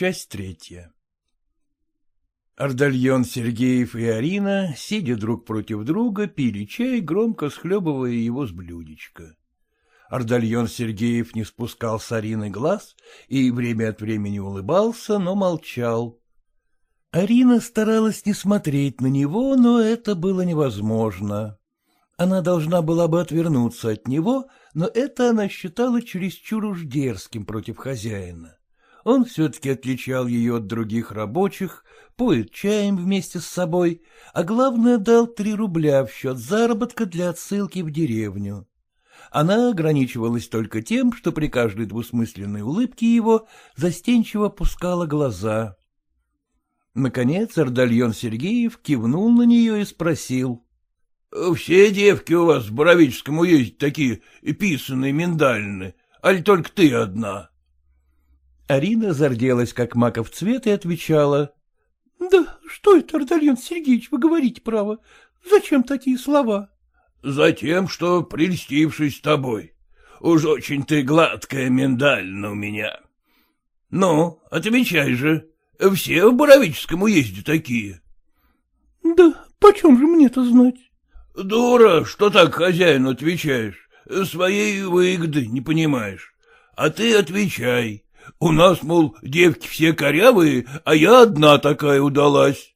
Часть третья. Ардальон Сергеев и Арина, сидя друг против друга, пили чай, громко схлебывая его с блюдечка. Ардальон Сергеев не спускал с Арины глаз и время от времени улыбался, но молчал. Арина старалась не смотреть на него, но это было невозможно. Она должна была бы отвернуться от него, но это она считала чересчур уж дерзким против хозяина. Он все-таки отличал ее от других рабочих, поет чаем вместе с собой, а главное дал три рубля в счет заработка для отсылки в деревню. Она ограничивалась только тем, что при каждой двусмысленной улыбке его застенчиво пускала глаза. Наконец Ардальон Сергеев кивнул на нее и спросил. — Все девки у вас в Боровическом уезде такие писанные, миндальные, аль только ты одна? Арина зарделась, как маков цвет, и отвечала. — Да что это, Ардальон Сергеевич, вы говорите право? Зачем такие слова? — Затем, что, прельстившись тобой, уж очень ты гладкая миндальна у меня. Ну, отвечай же, все в Боровическом уезде такие. — Да почем же мне-то знать? — Дура, что так хозяину отвечаешь, своей выгоды не понимаешь. А ты отвечай, у нас, мол, девки все корявые, а я одна такая удалась.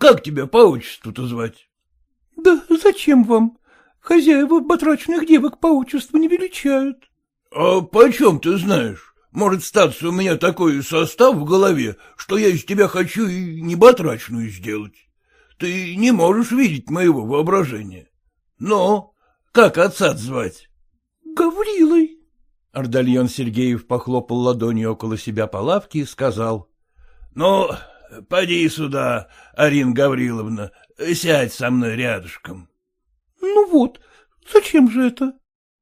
Как тебя по отчеству-то звать? — Да зачем вам? Хозяева батрачных девок по отчеству не величают. — А почем ты знаешь? Может статься у меня такой состав в голове, что я из тебя хочу и не батрачную сделать. Ты не можешь видеть моего воображения. Но как отца звать? — Гаврилой. Ардальон Сергеев похлопал ладонью около себя по лавке и сказал. — Ну, поди сюда, Арина Гавриловна, сядь со мной рядышком. — Ну вот, зачем же это?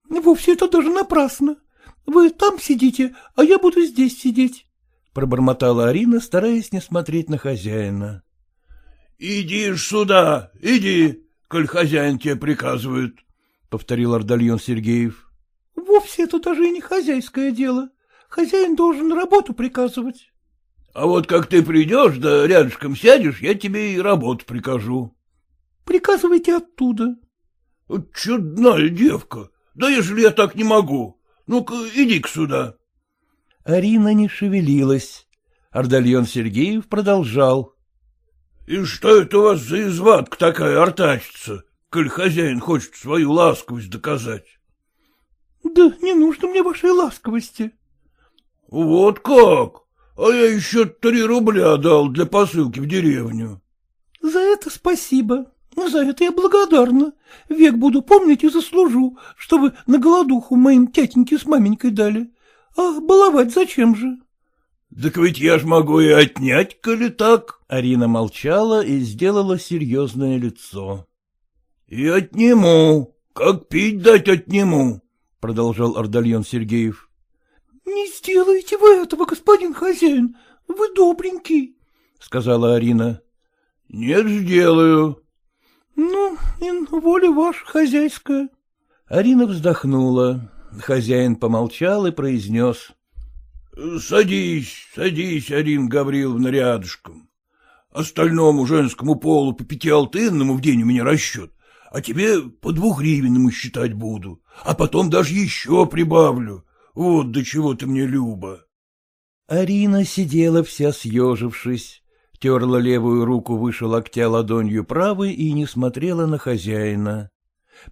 Вовсе это даже напрасно. Вы там сидите, а я буду здесь сидеть, — пробормотала Арина, стараясь не смотреть на хозяина. — Иди ж сюда, иди, коль хозяин тебе приказывает, — повторил Ардальон Сергеев. Вовсе это даже и не хозяйское дело. Хозяин должен работу приказывать. — А вот как ты придешь, да рядышком сядешь, я тебе и работу прикажу. — Приказывайте оттуда. — Чудная девка. Да ежели я так не могу. Ну-ка, иди-ка сюда. Арина не шевелилась. Ардальон Сергеев продолжал. — И что это у вас за изватка такая артачится, коль хозяин хочет свою ласковость доказать? Да не нужно мне вашей ласковости. — Вот как? А я еще три рубля дал для посылки в деревню. — За это спасибо. За это я благодарна. Век буду помнить и заслужу, что вы на голодуху моим тятеньке с маменькой дали. А баловать зачем же? — Так ведь я ж могу и отнять, коли так. Арина молчала и сделала серьезное лицо. — И отниму. Как пить дать отниму. — продолжал Ардальон Сергеев. — Не сделайте вы этого, господин хозяин, вы добренький, — сказала Арина. — Нет, сделаю. — Ну, и воля ваша хозяйская. Арина вздохнула. Хозяин помолчал и произнес. — Садись, садись, Арина Гавриловна, рядышком. Остальному женскому полу по пятиалтынному в день у меня расчет а тебе по двухгривенному считать буду, а потом даже еще прибавлю. Вот до чего ты мне люба. Арина сидела вся съежившись, терла левую руку выше локтя ладонью правой и не смотрела на хозяина.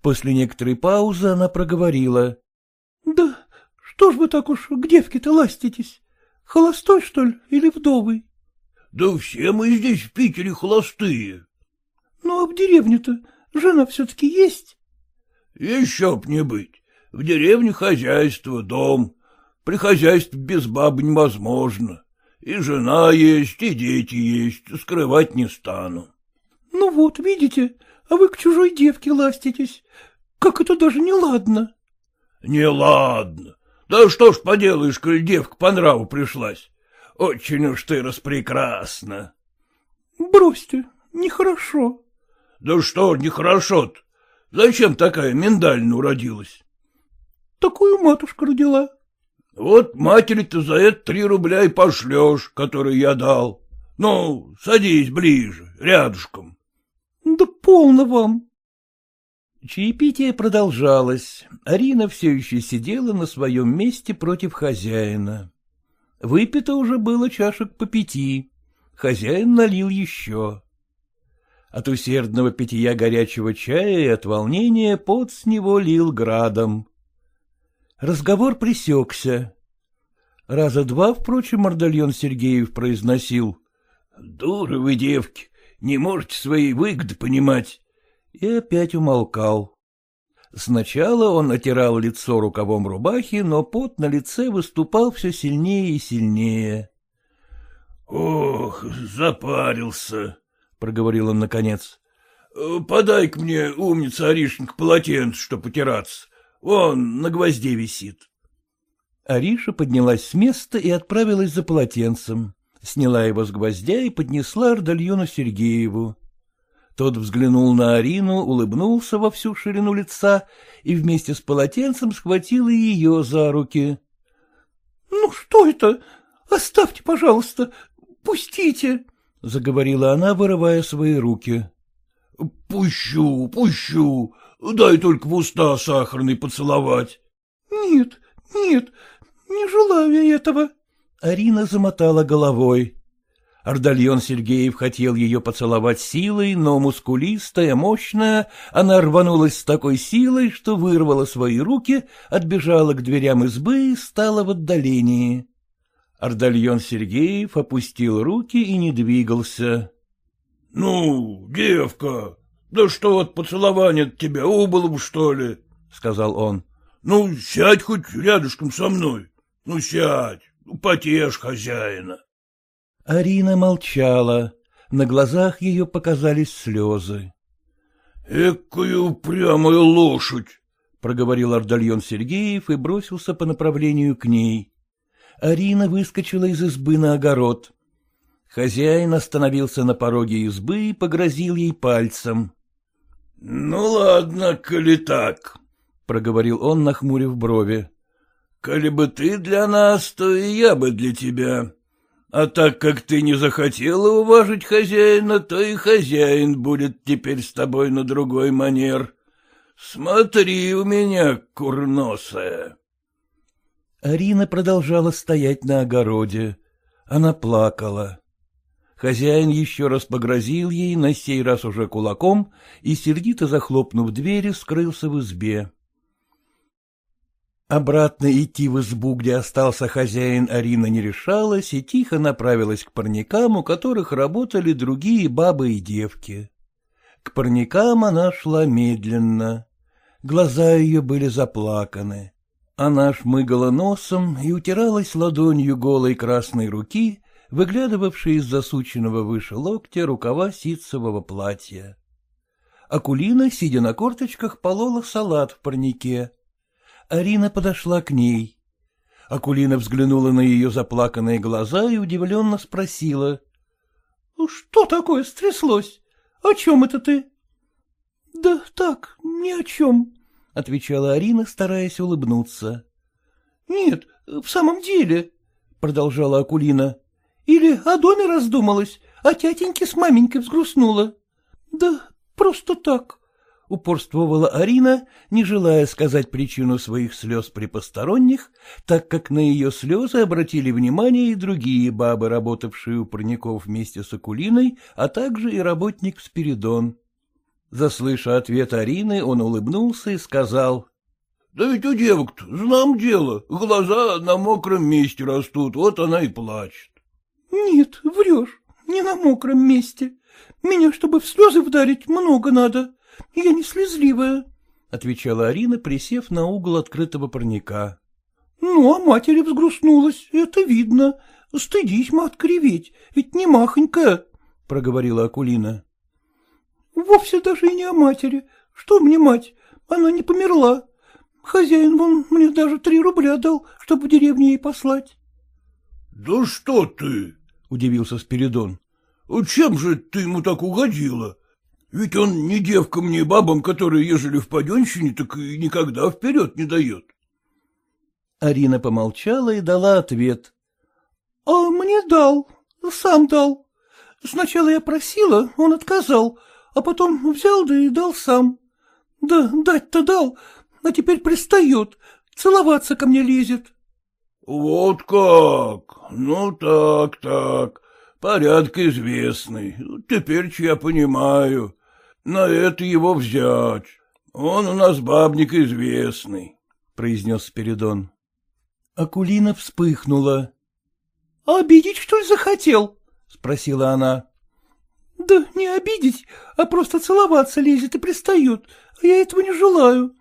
После некоторой паузы она проговорила. — Да что ж вы так уж к девке-то ластитесь? Холостой, что ли, или вдовый? — Да все мы здесь в Питере холостые. — Ну, а в деревне-то Жена все-таки есть? — Еще б не быть. В деревне хозяйство, дом. При хозяйстве без бабы невозможно. И жена есть, и дети есть, скрывать не стану. — Ну вот, видите, а вы к чужой девке ластитесь. Как это даже не ладно. — Не ладно. Да что ж поделаешь, коль девка по нраву пришлась. Очень уж ты распрекрасна. — Бросьте, нехорошо. Да что нехорошо-то? Зачем такая миндальная уродилась? Такую матушка родила. Вот матери-то за это три рубля и пошлешь, которые я дал. Ну, садись ближе, рядышком. — Да полно вам. Чаепитие продолжалось. Арина все еще сидела на своем месте против хозяина. Выпито уже было чашек по пяти. Хозяин налил еще. От усердного питья горячего чая и от волнения пот с него лил градом. Разговор пресекся. Раза два, впрочем, Мордальон Сергеев произносил. — Дуры вы, девки, не можете свои выгоды понимать. И опять умолкал. Сначала он отирал лицо рукавом рубахи, но пот на лице выступал все сильнее и сильнее. — Ох, запарился, — проговорил он наконец. — Подай-ка мне, умница Аришенька, полотенце, что потираться. Вон, на гвозде висит. Ариша поднялась с места и отправилась за полотенцем сняла его с гвоздя и поднесла Ардальону Сергееву. Тот взглянул на Арину, улыбнулся во всю ширину лица и вместе с полотенцем схватил и ее за руки. — Ну что это? Оставьте, пожалуйста, пустите, — заговорила она, вырывая свои руки. — Пущу, пущу, дай только в уста сахарный поцеловать. — Нет, нет, не желаю я этого, Арина замотала головой. Ардальон Сергеев хотел ее поцеловать силой, но мускулистая, мощная, она рванулась с такой силой, что вырвала свои руки, отбежала к дверям избы и стала в отдалении. Ардальон Сергеев опустил руки и не двигался. — Ну, девка, да что от поцелования тебя убыло что ли? — сказал он. — Ну, сядь хоть рядышком со мной. Ну, сядь. Ну, потешь хозяина. Арина молчала. На глазах ее показались слезы. — Экую упрямую лошадь! — проговорил Ардальон Сергеев и бросился по направлению к ней. Арина выскочила из избы на огород. Хозяин остановился на пороге избы и погрозил ей пальцем. — Ну ладно, коли так, — проговорил он, нахмурив брови. Коли бы ты для нас, то и я бы для тебя. А так как ты не захотела уважить хозяина, то и хозяин будет теперь с тобой на другой манер. Смотри у меня, курносая. Арина продолжала стоять на огороде. Она плакала. Хозяин еще раз погрозил ей, на сей раз уже кулаком, и, сердито захлопнув двери, скрылся в избе. Обратно идти в избу, где остался хозяин, Арина не решалась и тихо направилась к парникам, у которых работали другие бабы и девки. К парникам она шла медленно. Глаза ее были заплаканы. Она шмыгала носом и утиралась ладонью голой красной руки, выглядывавшей из засученного выше локтя рукава ситцевого платья. Акулина, сидя на корточках, полола салат в парнике. Арина подошла к ней. Акулина взглянула на ее заплаканные глаза и удивленно спросила. — Что такое стряслось? О чем это ты? — Да так, ни о чем, — отвечала Арина, стараясь улыбнуться. — Нет, в самом деле, — продолжала Акулина. — Или о доме раздумалась, а тятеньке с маменькой взгрустнула. — Да просто так, — упорствовала Арина, не желая сказать причину своих слез при посторонних, так как на ее слезы обратили внимание и другие бабы, работавшие у парников вместе с Акулиной, а также и работник Спиридон. Заслыша ответ Арины, он улыбнулся и сказал. — Да ведь у девок-то, знам дело, глаза на мокром месте растут, вот она и плачет. — Нет, врешь, не на мокром месте. Меня, чтобы в слезы вдарить, много надо. — Я не слезливая, — отвечала Арина, присев на угол открытого парника. — Ну, а матери взгрустнулась, это видно. Стыдись, матка, реветь, ведь не махонькая, — проговорила Акулина. — Вовсе даже и не о матери. Что мне мать? Она не померла. Хозяин вон мне даже три рубля дал, чтобы в деревню ей послать. — Да что ты? — удивился Спиридон. — Чем же ты ему так угодила? Ведь он не девкам, не бабам, которые, ежели в паденщине, так и никогда вперед не дает. Арина помолчала и дала ответ. — А мне дал, сам дал. Сначала я просила, он отказал, а потом взял да и дал сам. Да дать-то дал, а теперь пристает, целоваться ко мне лезет. — Вот как? Ну так, так, порядок известный, теперь я понимаю. На это его взять. Он у нас бабник известный, — произнес Спиридон. Акулина вспыхнула. — Обидеть, что ли, захотел? — спросила она. — Да не обидеть, а просто целоваться лезет и пристает, а я этого не желаю.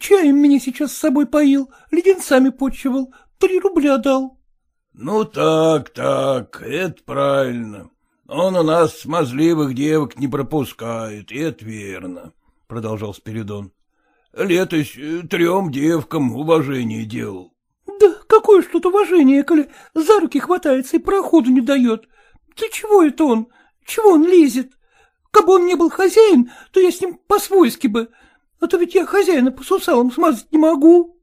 Чаем меня сейчас с собой поил, леденцами почивал, три рубля дал. — Ну так, так, это правильно. Он у нас смазливых девок не пропускает, и это верно, — продолжал Спиридон. — Летось трем девкам уважение делал. — Да какое ж тут уважение, коли за руки хватается и проходу не дает. Для чего это он? Чего он лезет? Кабы он не был хозяин, то я с ним по-свойски бы, а то ведь я хозяина по сусалам смазать не могу.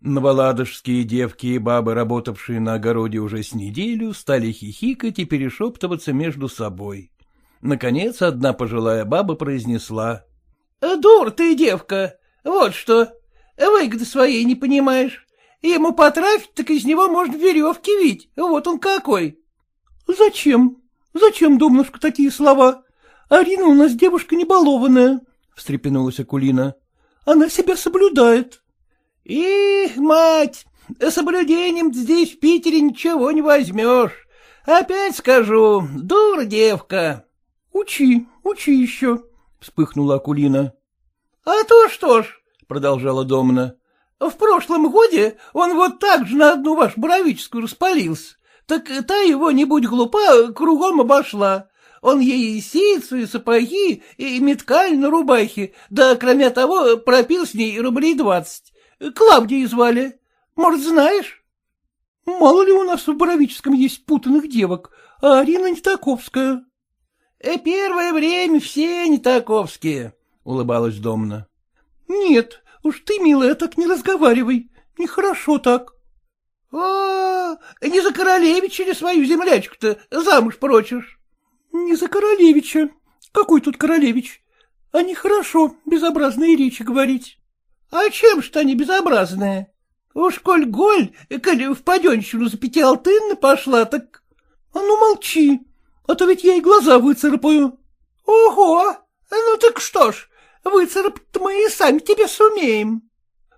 Новоладожские девки и бабы, работавшие на огороде уже с неделю, стали хихикать и перешептываться между собой. Наконец, одна пожилая баба произнесла. — Дур ты, девка, вот что, выгоды своей не понимаешь. Ему потрафить, так из него можно веревки вить, вот он какой. — Зачем? Зачем, Домнушка, такие слова? Арина у нас девушка небалованная, — встрепенулась Акулина. — Она себя соблюдает. — Их, мать, соблюдением здесь в Питере ничего не возьмешь. Опять скажу, дура девка. — Учи, учи еще, — вспыхнула Акулина. — А то что ж, — продолжала Домна, — в прошлом годе он вот так же на одну вашу боровическую распалился. Так та его, не будь глупа, кругом обошла. Он ей и ситцу, и сапоги, и меткаль на рубахе, да, кроме того, пропил с ней рублей двадцать. Клавдии звали. Может, знаешь? Мало ли у нас в Боровическом есть путанных девок, а Арина не таковская. Э, — Первое время все не таковские, — улыбалась Домна. — Нет, уж ты, милая, так не разговаривай, нехорошо так. — О, не за королевича ли свою землячку-то замуж прочишь? — Не за королевича. Какой тут королевич? А нехорошо безобразные речи говорить. — А чем ж-то они безобразные? Уж коль голь, коль в паденщину за пятиалтынны пошла, так... А ну молчи, а то ведь я и глаза выцарапаю. — Ого! Ну так что ж, выцарапать мы и сами тебе сумеем.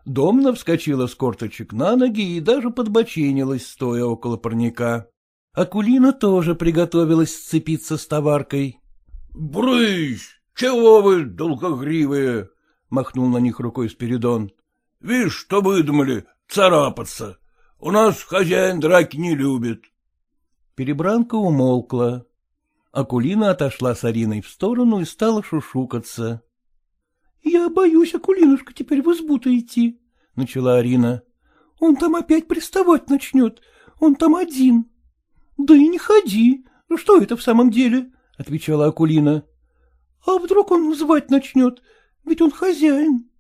Домна вскочила с корточек на ноги и даже подбоченилась, стоя около парника. Акулина тоже приготовилась сцепиться с товаркой. — Брысь! Чего вы, долгогривые? — махнул на них рукой Спиридон. — Вишь, что выдумали, царапаться. У нас хозяин драки не любит. Перебранка умолкла. Акулина отошла с Ариной в сторону и стала шушукаться. — Я боюсь, Акулинушка, теперь в избу-то идти, — начала Арина. — Он там опять приставать начнет, он там один. — Да и не ходи, что это в самом деле? — отвечала Акулина. — А вдруг он звать начнет, ведь он хозяин.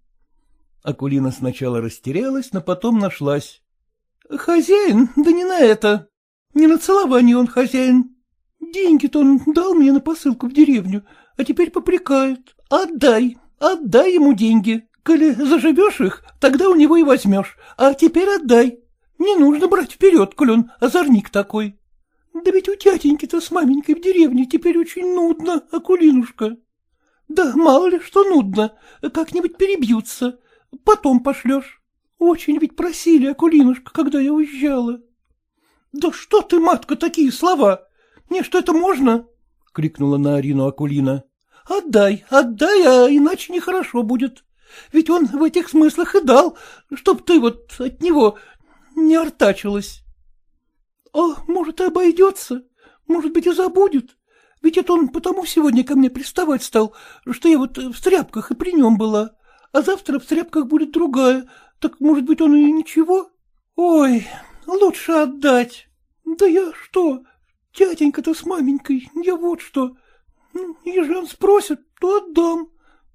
Акулина сначала растерялась, но потом нашлась. — Хозяин? Да не на это. Не на целование он хозяин. Деньги-то он дал мне на посылку в деревню, а теперь попрекает. Отдай, отдай ему деньги. Коли заживешь их, тогда у него и возьмешь. А теперь отдай. Не нужно брать вперед, коль он озорник такой. Да ведь у тятеньки-то с маменькой в деревне теперь очень нудно, Акулинушка. Да мало ли что нудно, как-нибудь перебьются. Потом пошлешь. Очень ведь просили, Акулинушка, когда я уезжала. — Да что ты, матка, такие слова? Мне что это можно? — крикнула на Арину Акулина. — Отдай, отдай, а иначе нехорошо будет. Ведь он в этих смыслах и дал, чтоб ты вот от него не артачилась. — А может, и обойдется, может быть, и забудет. Ведь это он потому сегодня ко мне приставать стал, что я вот в стряпках и при нем была, а завтра в стряпках будет другая, так, может быть, он и ничего? Ой, лучше отдать. Да я что, тятенька-то с маменькой, я вот что. Ну, Если он спросит, то отдам.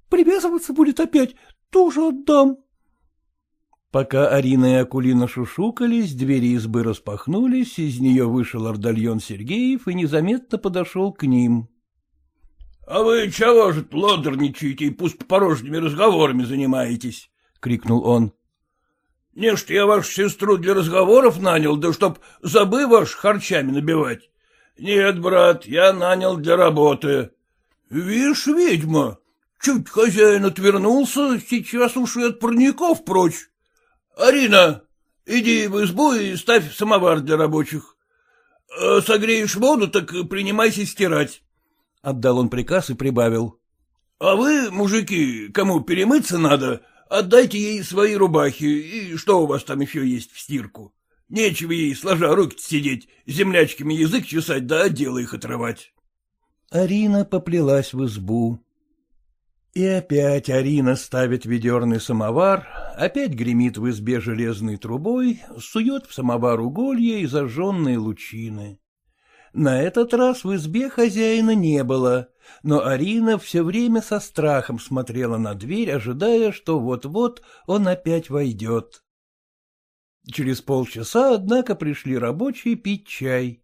Привязываться будет опять, тоже отдам. Пока Арина и Акулина шушукались, двери избы распахнулись, из нее вышел Ордальон Сергеев и незаметно подошел к ним. — А вы чего же лодорничаете и пустопорожними разговорами занимаетесь? — крикнул он. — Не ж я вашу сестру для разговоров нанял, да чтоб забы ваш харчами набивать. Нет, брат, я нанял для работы. Вишь, ведьма, чуть хозяин отвернулся, сейчас уж и от парников прочь. Арина, иди в избу и ставь самовар для рабочих. А согреешь воду, так принимайся стирать. Отдал он приказ и прибавил. — А вы, мужики, кому перемыться надо, отдайте ей свои рубахи, и что у вас там еще есть в стирку. Нечего ей, сложа руки сидеть, землячками язык чесать, да отдела их отрывать. Арина поплелась в избу. И опять Арина ставит ведерный самовар, опять гремит в избе железной трубой, сует в самовар уголья и зажженные лучины. На этот раз в избе хозяина не было, но Арина все время со страхом смотрела на дверь, ожидая, что вот-вот он опять войдет. Через полчаса, однако, пришли рабочие пить чай.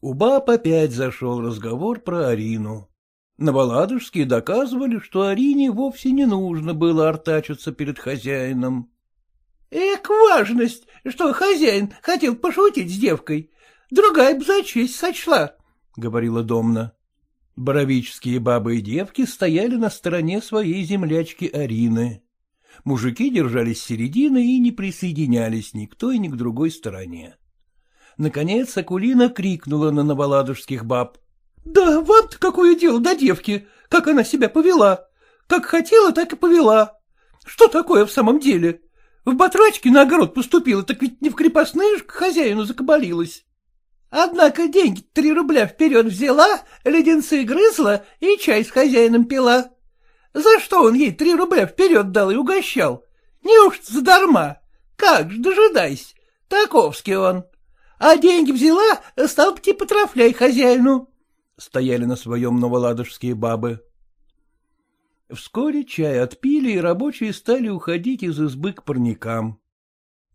У баб опять зашел разговор про Арину. Новоладожские доказывали, что Арине вовсе не нужно было артачиться перед хозяином. — Эк, важность, что хозяин хотел пошутить с девкой. Другая б за честь сочла, — говорила Домна. Боровические бабы и девки стояли на стороне своей землячки Арины. Мужики держались середины и не присоединялись ни к той, ни к другой стороне. Наконец Акулина крикнула на новоладожских баб. — Да вам-то какое дело до девки, как она себя повела. Как хотела, так и повела. Что такое в самом деле? В батрачке на огород поступила, так ведь не в крепостные к хозяину закабалилась. Однако деньги три рубля вперед взяла, леденцы грызла и чай с хозяином пила. За что он ей три рубля вперед дал и угощал? Неужто задарма? Как ж, дожидайся. Таковский он. А деньги взяла, стал бы типа трафляй хозяину. Стояли на своем новоладожские бабы. Вскоре чай отпили, и рабочие стали уходить из избы к парникам.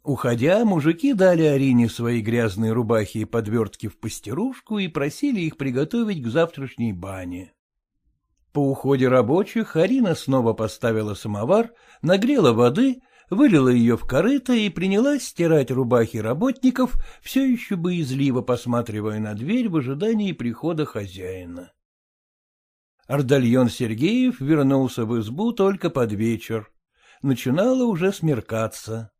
Уходя, мужики дали Арине свои грязные рубахи и подвертки в пастерушку и просили их приготовить к завтрашней бане. По уходе рабочих Арина снова поставила самовар, нагрела воды, вылила ее в корыто и принялась стирать рубахи работников, все еще боязливо посматривая на дверь в ожидании прихода хозяина. Ардальон Сергеев вернулся в избу только под вечер. Начинало уже смеркаться.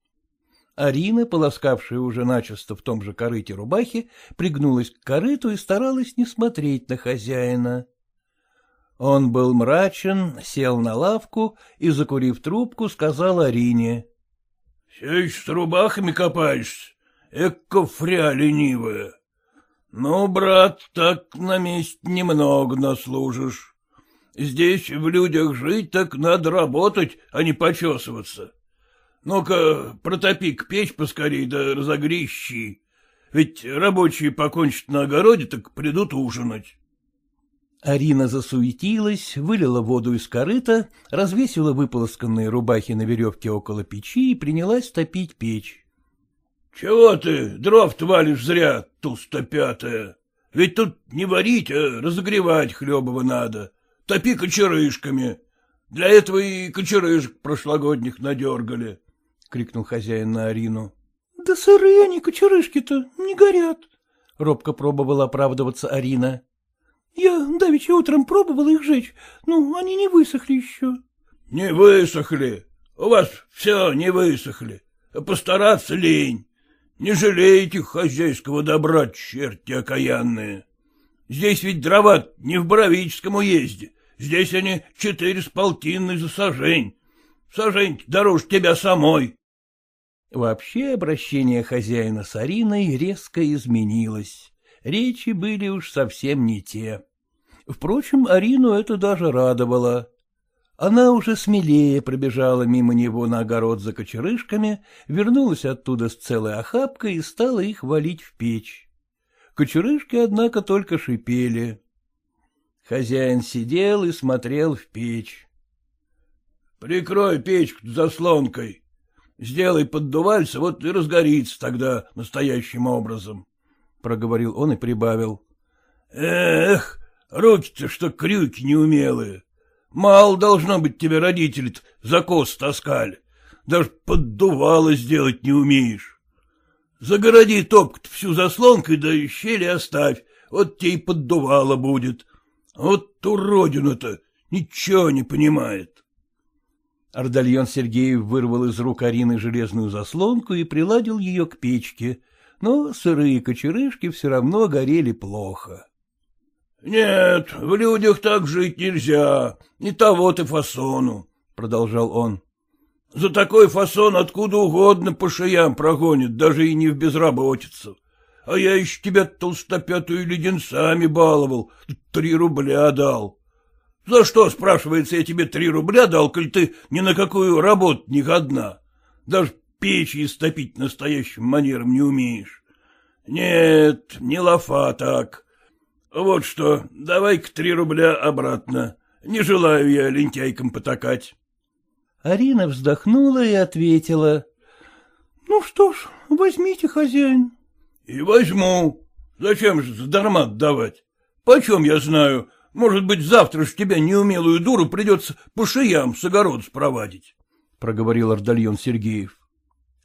Арина, полоскавшая уже начисто в том же корыте рубахи, пригнулась к корыту и старалась не смотреть на хозяина. Он был мрачен, сел на лавку и, закурив трубку, сказал Арине. — Все еще с рубахами копаешься? Эка фря ленивая. Ну, брат, так на месте немного наслужишь. Здесь в людях жить так надо работать, а не почесываться. Ну-ка, протопи-ка печь поскорей, да разогрей щи. Ведь рабочие покончат на огороде, так придут ужинать. Арина засуетилась, вылила воду из корыта, развесила выполосканные рубахи на веревке около печи и принялась топить печь. — Чего ты дров валишь зря, тустопятая? Ведь тут не варить, а разогревать хлебово надо. Топи кочерышками. Для этого и кочерышек прошлогодних надергали, — крикнул хозяин на Арину. — Да сырые они, кочерышки-то, не горят, — робко пробовала оправдываться Арина. Я давеча утром пробовала их жечь, но они не высохли еще. — Не высохли. У вас все не высохли. Постараться лень. Не жалеете хозяйского добра, черти окаянные. Здесь ведь дрова не в Боровическом уезде. Здесь они четыре с полтинной за сажень. Сажень дороже тебя самой. Вообще обращение хозяина с Ариной резко изменилось речи были уж совсем не те. Впрочем, Арину это даже радовало. Она уже смелее пробежала мимо него на огород за кочерышками, вернулась оттуда с целой охапкой и стала их валить в печь. Кочерышки, однако, только шипели. Хозяин сидел и смотрел в печь. — Прикрой печку заслонкой. Сделай поддувальца, вот и разгорится тогда настоящим образом, — проговорил он и прибавил. — Эх, руки-то что крюки неумелые. Мало должно быть тебе родители за кос таскали. Даже поддувало сделать не умеешь. Загороди топку всю заслонкой, да и щели оставь, вот тебе и поддувало будет. Вот уродина-то ничего не понимает. Ардальон Сергеев вырвал из рук Арины железную заслонку и приладил ее к печке, но сырые кочерышки все равно горели плохо. — Нет, в людях так жить нельзя, не того ты фасону, — продолжал он. — За такой фасон откуда угодно по шеям прогонит, даже и не в безработицу. А я еще тебя толстопятую леденцами баловал, три рубля дал. За что, спрашивается, я тебе три рубля дал, коль ты ни на какую работу не годна? Даже печи истопить настоящим манером не умеешь. Нет, не лафа так. Вот что, давай-ка три рубля обратно. Не желаю я лентяйкам потакать. Арина вздохнула и ответила. — Ну что ж, возьмите, хозяин. — И возьму. Зачем же задарма давать? Почем я знаю, может быть, завтра ж тебя, неумелую дуру, придется по шеям с огород спровадить, — проговорил Ардальон Сергеев.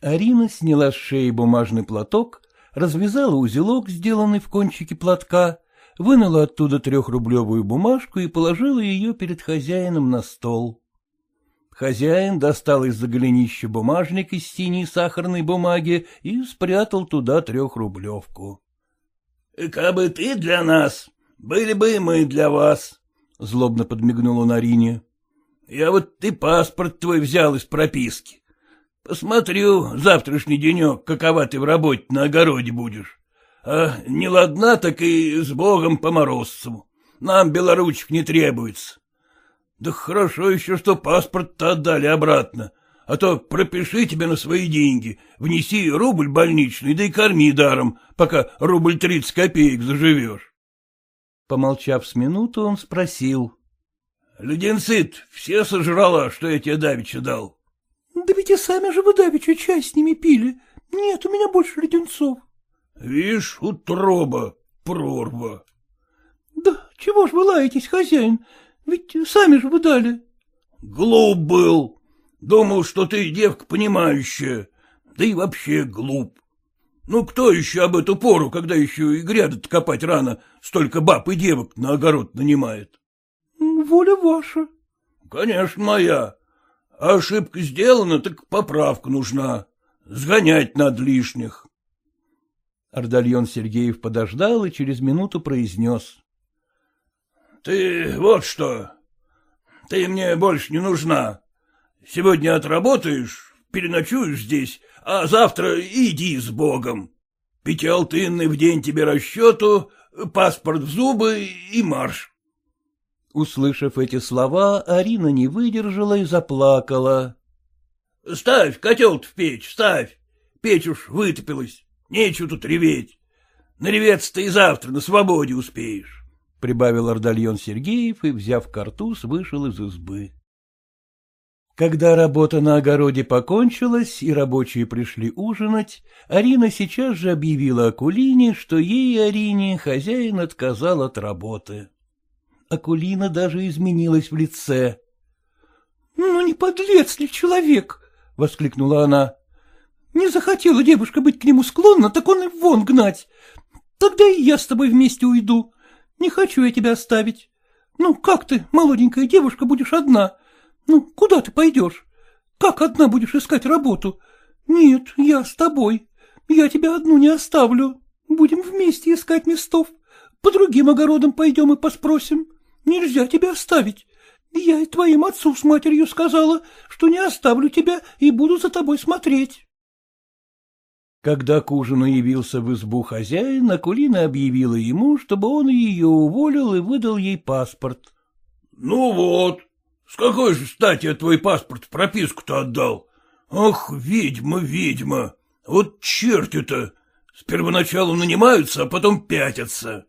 Арина сняла с шеи бумажный платок, развязала узелок, сделанный в кончике платка, вынула оттуда трехрублевую бумажку и положила ее перед хозяином на стол. Хозяин достал из-за голенища бумажник из синей сахарной бумаги и спрятал туда трехрублевку. — Кабы ты для нас, были бы и мы для вас, — злобно подмигнул он Арине. — Я вот ты паспорт твой взял из прописки. Посмотрю завтрашний денек, какова ты в работе на огороде будешь. А не ладна, так и с Богом по Морозцеву. Нам белоручек не требуется. Да хорошо еще, что паспорт-то отдали обратно, а то пропиши тебе на свои деньги, внеси рубль больничный, да и корми даром, пока рубль тридцать копеек заживешь. Помолчав с минуту, он спросил. — Леденцы все сожрала, что я тебе давеча дал? — Да ведь и сами же вы давеча чай с ними пили. Нет у меня больше леденцов. — Вишь, утроба, прорва. — Да чего ж вы лаетесь, хозяин? Ведь сами же вы дали. — Глуп был. Думал, что ты девка понимающая. Да и вообще глуп. Ну, кто еще об эту пору, когда еще и гряды копать рано, столько баб и девок на огород нанимает? — Воля ваша. — Конечно, моя. Ошибка сделана, так поправка нужна. Сгонять над лишних. Ардальон Сергеев подождал и через минуту произнес. — Ты вот что. Ты мне больше не нужна. Сегодня отработаешь, переночуешь здесь, а завтра иди с Богом. Пятиалтынный в день тебе расчету, паспорт в зубы и марш. Услышав эти слова, Арина не выдержала и заплакала. — Ставь котел в печь, ставь. Печь уж вытопилась, нечего тут реветь. Нареветься-то и завтра на свободе успеешь, — прибавил Ардальон Сергеев и, взяв картуз, вышел из избы. Когда работа на огороде покончилась и рабочие пришли ужинать, Арина сейчас же объявила Акулине, что ей, Арине, хозяин отказал от работы. Акулина даже изменилась в лице. — Ну, не подлец ли человек? — воскликнула она. — Не захотела девушка быть к нему склонна, так он и вон гнать. Тогда и я с тобой вместе уйду. Не хочу я тебя оставить. Ну, как ты, молоденькая девушка, будешь одна? Ну, куда ты пойдешь? Как одна будешь искать работу? Нет, я с тобой. Я тебя одну не оставлю. Будем вместе искать местов. По другим огородам пойдем и поспросим. Нельзя тебя оставить. Я и твоим отцу с матерью сказала, что не оставлю тебя и буду за тобой смотреть. Когда к ужину явился в избу хозяин, Акулина объявила ему, чтобы он ее уволил и выдал ей паспорт. — Ну вот, с какой же стати я твой паспорт в прописку-то отдал? Ах, ведьма, ведьма, вот черти-то, с первоначалу нанимаются, а потом пятятся.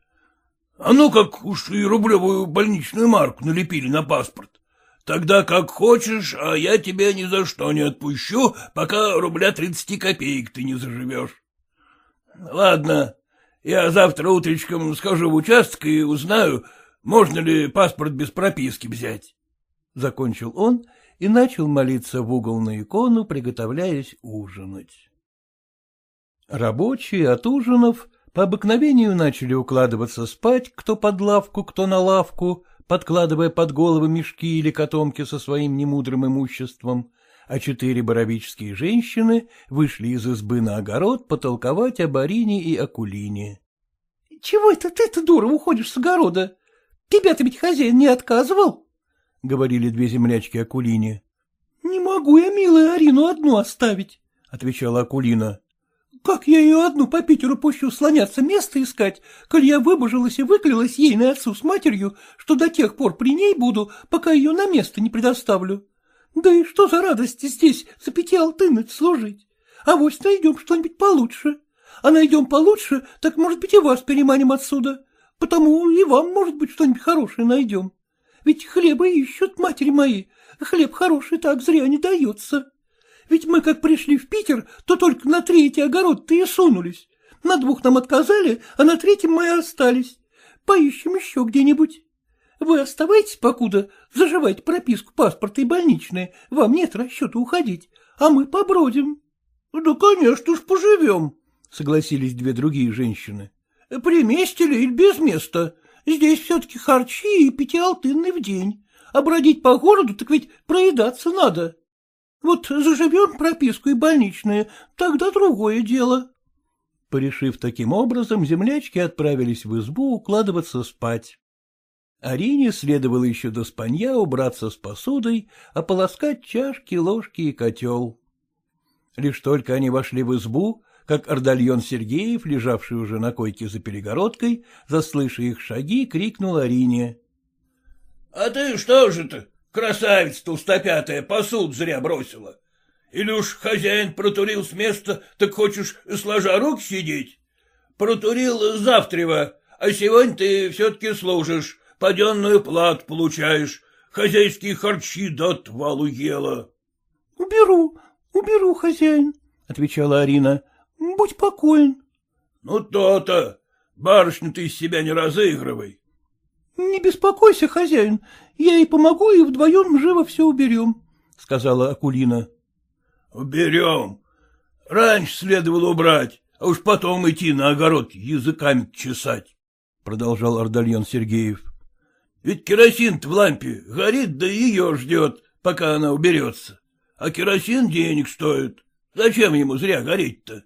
А ну как уж и рублевую больничную марку налепили на паспорт. Тогда как хочешь, а я тебя ни за что не отпущу, пока рубля тридцати копеек ты не заживешь. Ладно, я завтра утречком схожу в участок и узнаю, можно ли паспорт без прописки взять. Закончил он и начал молиться в угол на икону, приготовляясь ужинать. Рабочие, от ужинов, по обыкновению начали укладываться спать, кто под лавку, кто на лавку, подкладывая под головы мешки или котомки со своим немудрым имуществом, а четыре боровические женщины вышли из избы на огород потолковать об Арине и Акулине. — Чего это ты-то, дура, уходишь с огорода? Тебя-то ведь хозяин не отказывал? — говорили две землячки Акулине. — Не могу я, милая, Арину одну оставить, — отвечала Акулина. Как я ее одну по Питеру пущу слоняться место искать, коль я выбожилась и выклялась ей на отцу с матерью, что до тех пор при ней буду, пока ее на место не предоставлю. Да и что за радость здесь за пяти алтынок служить? А вот найдем что-нибудь получше. А найдем получше, так, может быть, и вас переманим отсюда. Потому и вам, может быть, что-нибудь хорошее найдем. Ведь хлеба ищут матери мои. Хлеб хороший так зря не дается. Ведь мы как пришли в Питер, то только на третий огород-то и сунулись. На двух нам отказали, а на третьем мы и остались. Поищем еще где-нибудь. Вы оставайтесь покуда, заживайте прописку, паспорта и больничные, вам нет расчета уходить, а мы побродим. — Да, конечно ж, поживем, — согласились две другие женщины. — При месте ли или без места? Здесь все-таки харчи и пятиалтынный в день, а бродить по городу так ведь проедаться надо. Вот заживем прописку и больничные, тогда другое дело. Порешив таким образом, землячки отправились в избу укладываться спать. Арине следовало еще до спанья убраться с посудой, ополоскать чашки, ложки и котел. Лишь только они вошли в избу, как Ордальон Сергеев, лежавший уже на койке за перегородкой, заслыша их шаги, крикнул Арине. — А ты что же-то, Красавица толстопятая посуд зря бросила. Или уж хозяин протурил с места, так хочешь сложа рук сидеть? Протурил завтрева, а сегодня ты все-таки служишь, паденную плату получаешь, хозяйские харчи до отвалу ела. — Уберу, уберу, хозяин, — отвечала Арина. — Будь покоен. — Ну, то-то. Барышню ты из себя не разыгрывай. — Не беспокойся, хозяин, я ей помогу, и вдвоем живо все уберем, — сказала Акулина. — Уберем. Раньше следовало убрать, а уж потом идти на огород языками чесать, — продолжал Ордальон Сергеев. — Ведь керосин в лампе горит, да ее ждет, пока она уберется. А керосин денег стоит. Зачем ему зря гореть-то?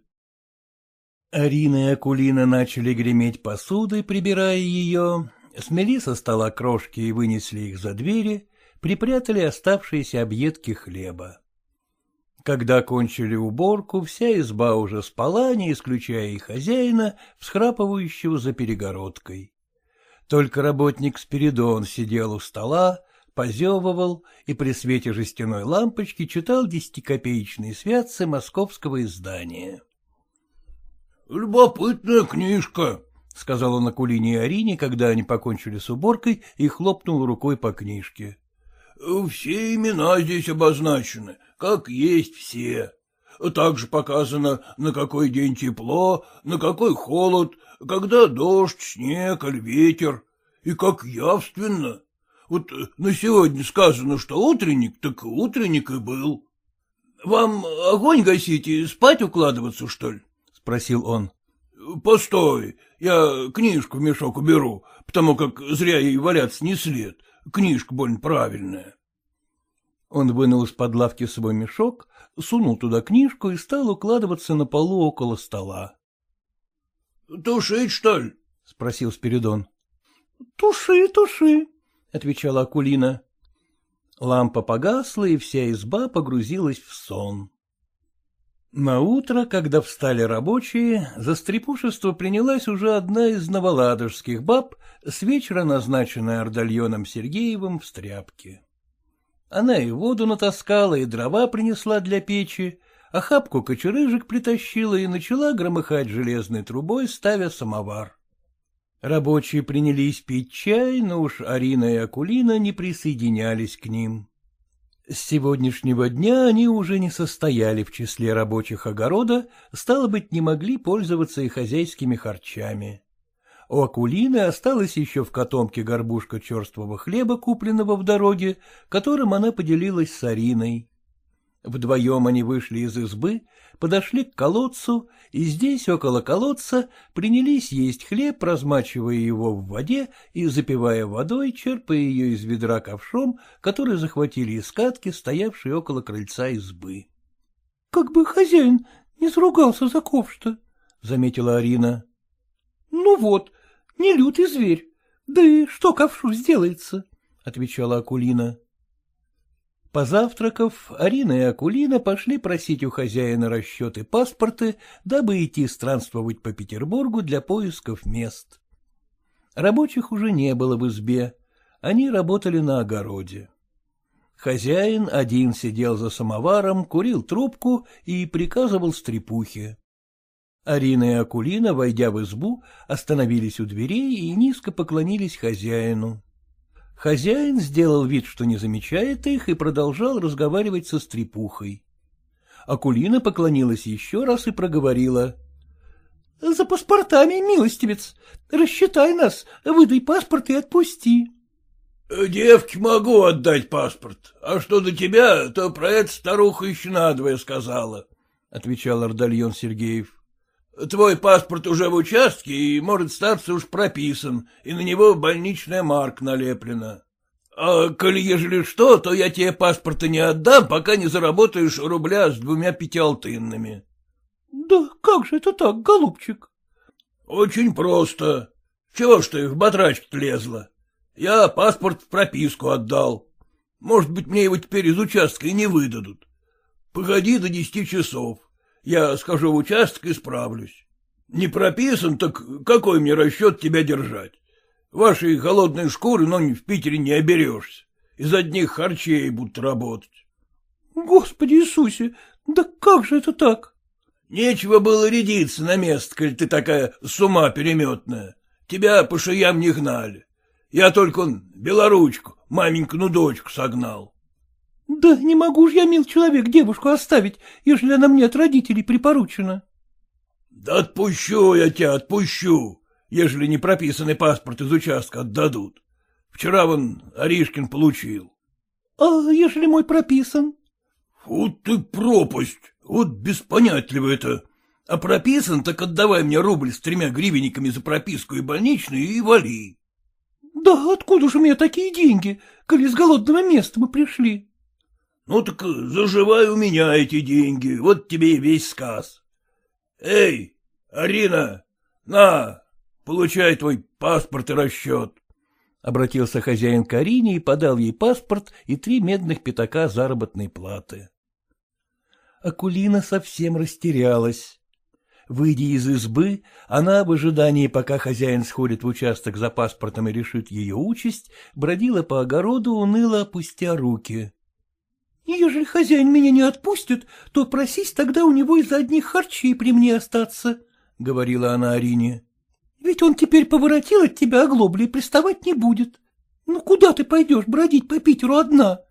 Арина и Акулина начали греметь посудой, прибирая ее, смели со стола крошки и вынесли их за двери, припрятали оставшиеся объедки хлеба. Когда кончили уборку, вся изба уже спала, не исключая и хозяина, всхрапывающего за перегородкой. Только работник Спиридон сидел у стола, позевывал и при свете жестяной лампочки читал десятикопеечные святцы московского издания. — Любопытная книжка, — сказал он Акулине и Арине, когда они покончили с уборкой, и хлопнул рукой по книжке. — Все имена здесь обозначены, как есть все. Также показано, на какой день тепло, на какой холод, когда дождь, снег или ветер, и как явственно. Вот на сегодня сказано, что утренник, так утренник и был. — Вам огонь гасить и спать укладываться, что ли? — спросил он. — Постой, я книжку в мешок уберу, потому как зря ей валяться не след. Книжка больно правильная. Он вынул из-под лавки свой мешок, сунул туда книжку и стал укладываться на полу около стола. — Тушить, что ли? — спросил Спиридон. — Туши, туши, — отвечала Акулина. Лампа погасла, и вся изба погрузилась в сон. На утро, когда встали рабочие, за стрепушество принялась уже одна из новоладожских баб, с вечера назначенная Ордальоном Сергеевым в стряпке. Она и воду натаскала, и дрова принесла для печи, а хапку кочерыжек притащила и начала громыхать железной трубой, ставя самовар. Рабочие принялись пить чай, но уж Арина и Акулина не присоединялись к ним. С сегодняшнего дня они уже не состояли в числе рабочих огорода, стало быть, не могли пользоваться и хозяйскими харчами. У Акулины осталась еще в котомке горбушка черствого хлеба, купленного в дороге, которым она поделилась с Ариной. Вдвоем они вышли из избы, подошли к колодцу, и здесь, около колодца, принялись есть хлеб, размачивая его в воде и запивая водой, черпая ее из ведра ковшом, который захватили из катки, стоявшей около крыльца избы. — Как бы хозяин не заругался за ковш-то, — заметила Арина. — Ну вот, не лютый зверь, да и что ковшу сделается, — отвечала Акулина. Позавтракав, Арина и Акулина пошли просить у хозяина расчеты паспорты, дабы идти странствовать по Петербургу для поисков мест. Рабочих уже не было в избе, они работали на огороде. Хозяин один сидел за самоваром, курил трубку и приказывал стрепухе. Арина и Акулина, войдя в избу, остановились у дверей и низко поклонились хозяину. Хозяин сделал вид, что не замечает их, и продолжал разговаривать со стрепухой. Акулина поклонилась еще раз и проговорила. — За паспортами, милостивец. Рассчитай нас, выдай паспорт и отпусти. — Девке могу отдать паспорт, а что до тебя, то про это старуха еще надвое сказала, — отвечал Ардальон Сергеев. — Твой паспорт уже в участке и, может, статься уж прописан, и на него больничная марка налеплена. А коли ежели что, то я тебе паспорта не отдам, пока не заработаешь рубля с двумя пятиалтынными. — Да как же это так, голубчик? — Очень просто. Чего ж ты в батрачку лезла? Я паспорт в прописку отдал. Может быть, мне его теперь из участка и не выдадут. Погоди до десяти часов. Я схожу в участок и справлюсь. Не прописан, так какой мне расчет тебя держать? Вашей холодной шкуры, но в Питере не оберешься. Из одних харчей будут работать. Господи Иисусе, да как же это так? Нечего было рядиться на место, коль ты такая с ума переметная. Тебя по шеям не гнали. Я только он белоручку, маменькину дочку согнал. Да не могу ж я, мил человек, девушку оставить, ежели она мне от родителей припоручена. Да отпущу я тебя, отпущу, ежели не прописанный паспорт из участка отдадут. Вчера вон Аришкин получил. А ежели мой прописан? Вот ты пропасть, вот беспонятливо это. А прописан, так отдавай мне рубль с тремя гривенниками за прописку и больничную и вали. Да откуда же у меня такие деньги, коли с голодного места мы пришли? Ну так заживай у меня эти деньги, вот тебе и весь сказ. Эй, Арина, на, получай твой паспорт и расчет. Обратился хозяин к Арине и подал ей паспорт и три медных пятака заработной платы. Акулина совсем растерялась. Выйдя из избы, она в ожидании, пока хозяин сходит в участок за паспортом и решит ее участь, бродила по огороду, уныло опустя руки. Ежели хозяин меня не отпустит, то просись тогда у него из одних харчей при мне остаться, — говорила она Арине. — Ведь он теперь поворотил от тебя оглобли и приставать не будет. Ну куда ты пойдешь бродить по Питеру одна?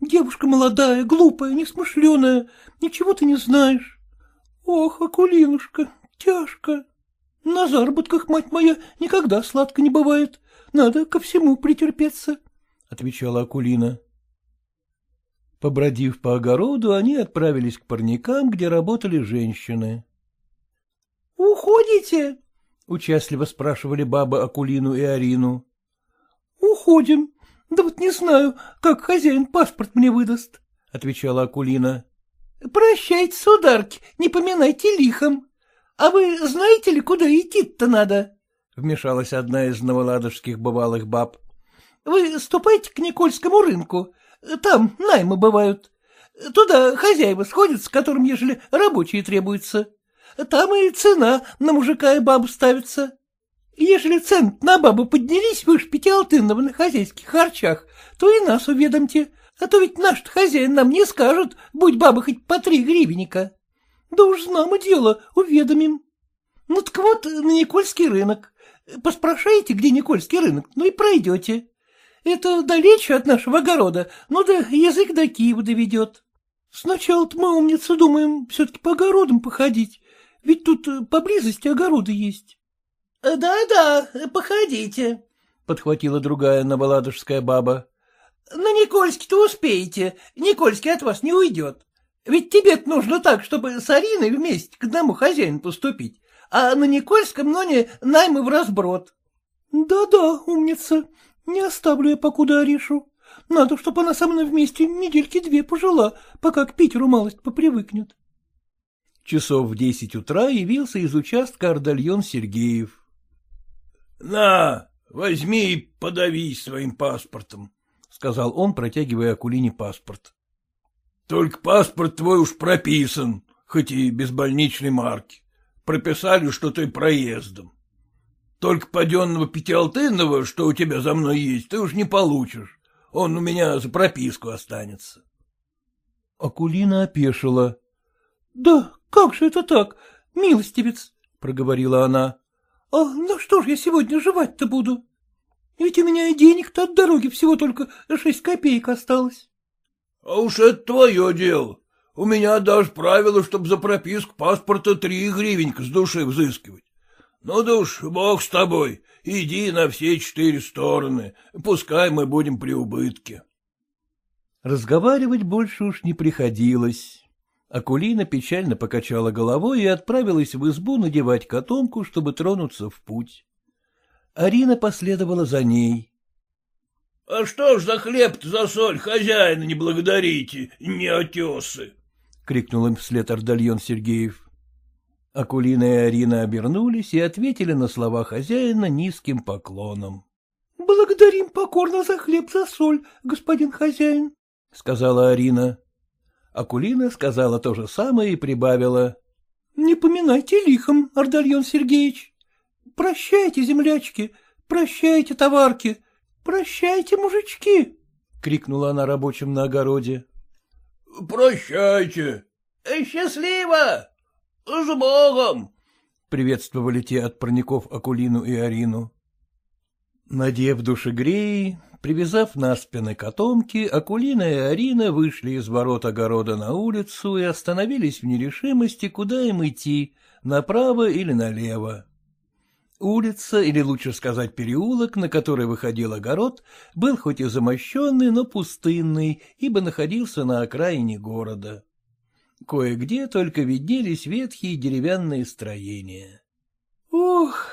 Девушка молодая, глупая, несмышленая, ничего ты не знаешь. Ох, Акулинушка, тяжко. На заработках, мать моя, никогда сладко не бывает. Надо ко всему претерпеться, — отвечала Акулина. Побродив по огороду, они отправились к парникам, где работали женщины. — Уходите? — участливо спрашивали бабы Акулину и Арину. — Уходим. Да вот не знаю, как хозяин паспорт мне выдаст, — отвечала Акулина. — Прощайте, сударки, не поминайте лихом. А вы знаете ли, куда идти-то надо? — вмешалась одна из новоладожских бывалых баб. — Вы ступайте к Никольскому рынку. Там наймы бывают. Туда хозяева сходят, с которым, ежели рабочие требуются. Там и цена на мужика и бабу ставится. Ежели цены на бабу поднялись выше пятиалтынного на хозяйских харчах, то и нас уведомьте, а то ведь наш хозяин нам не скажет, будь баба хоть по три гривенника. Да уж знамо дело, уведомим. Ну так вот, на Никольский рынок. Поспрашайте, где Никольский рынок, ну и пройдете. Это далече от нашего огорода, ну да язык до Киева доведет. Сначала-то мы, умница, думаем все-таки по огородам походить, ведь тут э, поблизости огороды есть. Да — Да-да, походите, — подхватила другая новоладожская баба. — На Никольский-то успеете, Никольский от вас не уйдет. Ведь тебе нужно так, чтобы с Ариной вместе к одному хозяину поступить, а на Никольском, но не наймы в разброд. Да — Да-да, умница, не оставлю я покуда Аришу. Надо, чтобы она со мной вместе недельки две пожила, пока к Питеру малость попривыкнет. Часов в десять утра явился из участка Ардальон Сергеев. — На, возьми и подавись своим паспортом, — сказал он, протягивая Акулине паспорт. — Только паспорт твой уж прописан, хоть и без больничной марки. Прописали, что ты проездом. Только паденного пятиалтынного, что у тебя за мной есть, ты уж не получишь. Он у меня за прописку останется. Акулина опешила. — Да как же это так, милостивец? — проговорила она. — А на что ж я сегодня жевать-то буду? Ведь у меня и денег-то от дороги всего только шесть копеек осталось. — А уж это твое дело. У меня даже правило, чтобы за прописку паспорта три гривенька с души взыскивать. Ну да уж, бог с тобой, иди на все четыре стороны, пускай мы будем при убытке. Разговаривать больше уж не приходилось. Акулина печально покачала головой и отправилась в избу надевать котомку, чтобы тронуться в путь. Арина последовала за ней. — А что ж за хлеб за соль хозяина не благодарите, не отесы? — крикнул им вслед Ардальон Сергеев. Акулина и Арина обернулись и ответили на слова хозяина низким поклоном. — Благодарим покорно за хлеб, за соль, господин хозяин, — сказала Арина. Акулина сказала то же самое и прибавила. — Не поминайте лихом, Ардальон Сергеевич. Прощайте, землячки, прощайте, товарки, прощайте, мужички, — крикнула она рабочим на огороде. — Прощайте. — Счастливо! — С Богом! — приветствовали те от парников Акулину и Арину. Надев душегреи, привязав на спины котомки, Акулина и Арина вышли из ворот огорода на улицу и остановились в нерешимости, куда им идти, направо или налево. Улица, или лучше сказать переулок, на который выходил огород, был хоть и замощенный, но пустынный, ибо находился на окраине города. Кое-где только виднелись ветхие деревянные строения. — Ох,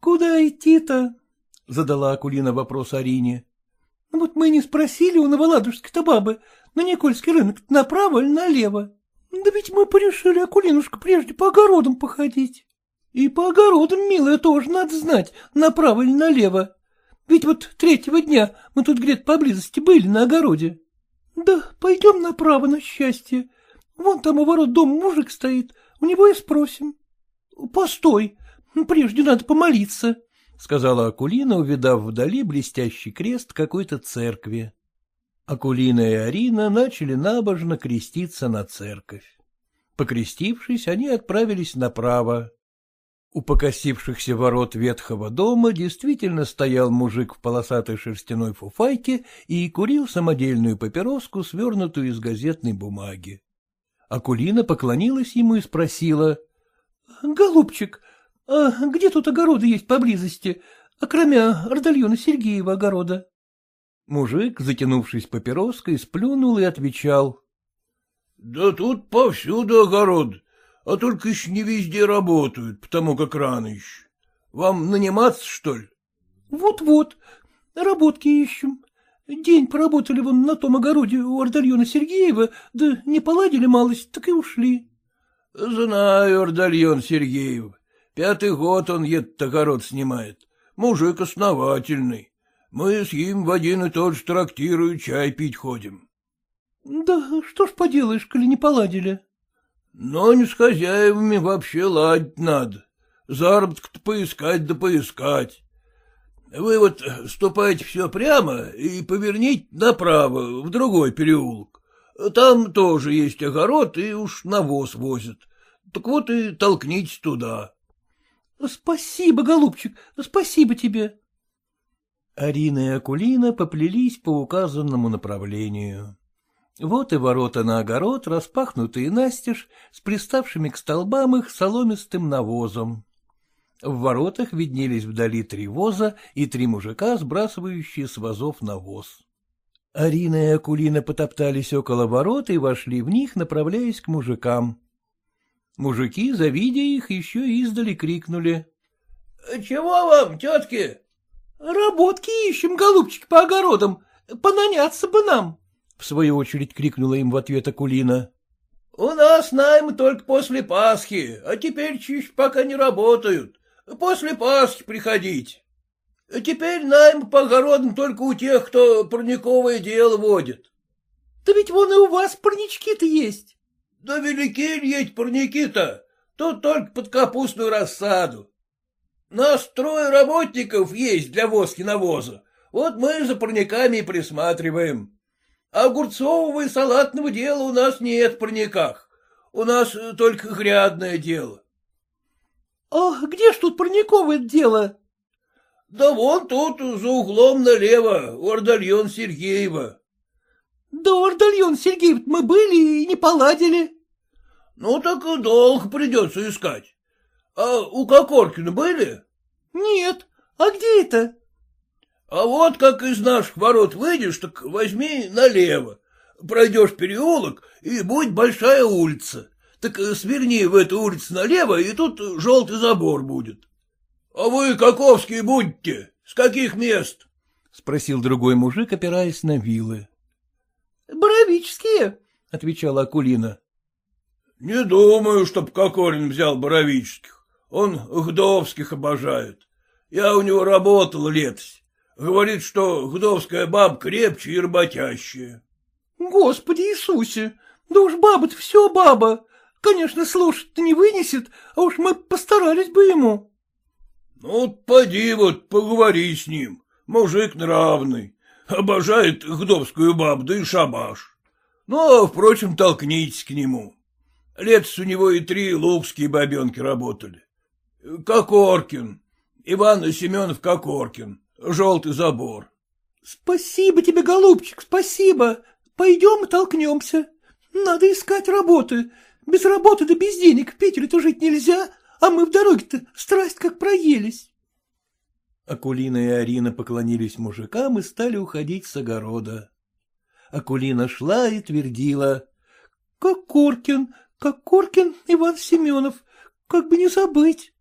куда идти-то? — задала Акулина вопрос Арине. — Вот мы не спросили у Новоладожской-то бабы, на Никольский рынок направо или налево? Да ведь мы порешили, Акулинушка, прежде по огородам походить. И по огородам, милая, тоже надо знать, направо или налево. Ведь вот третьего дня мы тут где-то поблизости были на огороде. Да, пойдем направо на счастье. Вон там у ворот дом мужик стоит, у него и спросим. — Постой, прежде надо помолиться, — сказала Акулина, увидав вдали блестящий крест какой-то церкви. Акулина и Арина начали набожно креститься на церковь. Покрестившись, они отправились направо. У покосившихся ворот ветхого дома действительно стоял мужик в полосатой шерстяной фуфайке и курил самодельную папироску, свернутую из газетной бумаги. Акулина поклонилась ему и спросила. — Голубчик, а где тут огороды есть поблизости, окромя Ардальона Сергеева огорода? Мужик, затянувшись папироской, сплюнул и отвечал. — Да тут повсюду огород, а только еще не везде работают, потому как рано еще. Вам наниматься, что ли? Вот — Вот-вот, работки ищем. День поработали вон на том огороде у Ардальона Сергеева, да не поладили малость, так и ушли. — Знаю, Ардальон Сергеев. Пятый год он этот огород снимает. Мужик основательный. Мы с ним в один и тот же трактирую чай пить ходим. — Да что ж поделаешь, коли не поладили? — Но не с хозяевами вообще ладить надо. Заработок-то поискать да поискать. Вы вот ступайте все прямо и поверните направо, в другой переулок. Там тоже есть огород, и уж навоз возят. Так вот и толкнитесь туда. — Спасибо, голубчик, спасибо тебе. Арина и Акулина поплелись по указанному направлению. Вот и ворота на огород, распахнутые настежь, с приставшими к столбам их соломистым навозом. В воротах виднелись вдали три воза и три мужика, сбрасывающие с вазов навоз. Арина и Акулина потоптались около ворот и вошли в них, направляясь к мужикам. Мужики, завидя их, еще издали крикнули. — Чего вам, тетки? — Работки ищем, голубчик, по огородам. Понаняться бы нам. В свою очередь крикнула им в ответ Акулина. — У нас найм только после Пасхи, а теперь чуть пока не работают. После Пасхи приходить. Теперь найм по огородам только у тех, кто парниковое дело водит. — Да ведь вон и у вас парнички-то есть. — Да велики ли эти парники-то? Тут только под капустную рассаду. Нас трое работников есть для воски навоза. Вот мы за парниками и присматриваем. А огурцового и салатного дела у нас нет в парниках. У нас только грядное дело. — А где ж тут парниковое дело? — Да вон тут, за углом налево, у Ордальон Сергеева. — Да у Ордальон Сергеев мы были и не поладили. — Ну так и долго придется искать. А у Кокоркина были? — Нет. А где это? А вот как из наших ворот выйдешь, так возьми налево. Пройдешь переулок, и будет большая улица. Так сверни в эту улицу налево, и тут желтый забор будет. — А вы каковские будете? С каких мест? — спросил другой мужик, опираясь на вилы. — Боровические, — отвечала Акулина. — Не думаю, чтоб Кокорин взял Боровических. Он Гдовских обожает. Я у него работал летось. Говорит, что гдовская баб крепче и работящая. — Господи Иисусе! Да уж баба-то все баба. Конечно, слушать-то не вынесет, а уж мы постарались бы ему. — Ну, поди вот, поговори с ним. Мужик нравный. Обожает гдовскую бабу, да и шабаш. Ну, а, впрочем, толкнитесь к нему. Летос у него и три лукские бабенки работали. Кокоркин, Иван Семенов Кокоркин, желтый забор. — Спасибо тебе, голубчик, спасибо. Пойдем и толкнемся. Надо искать работы. Без работы да без денег в Питере-то жить нельзя, а мы в дороге-то страсть как проелись. Акулина и Арина поклонились мужикам и стали уходить с огорода. Акулина шла и твердила. — Как Коркин, как Коркин Иван Семенов, как бы не забыть.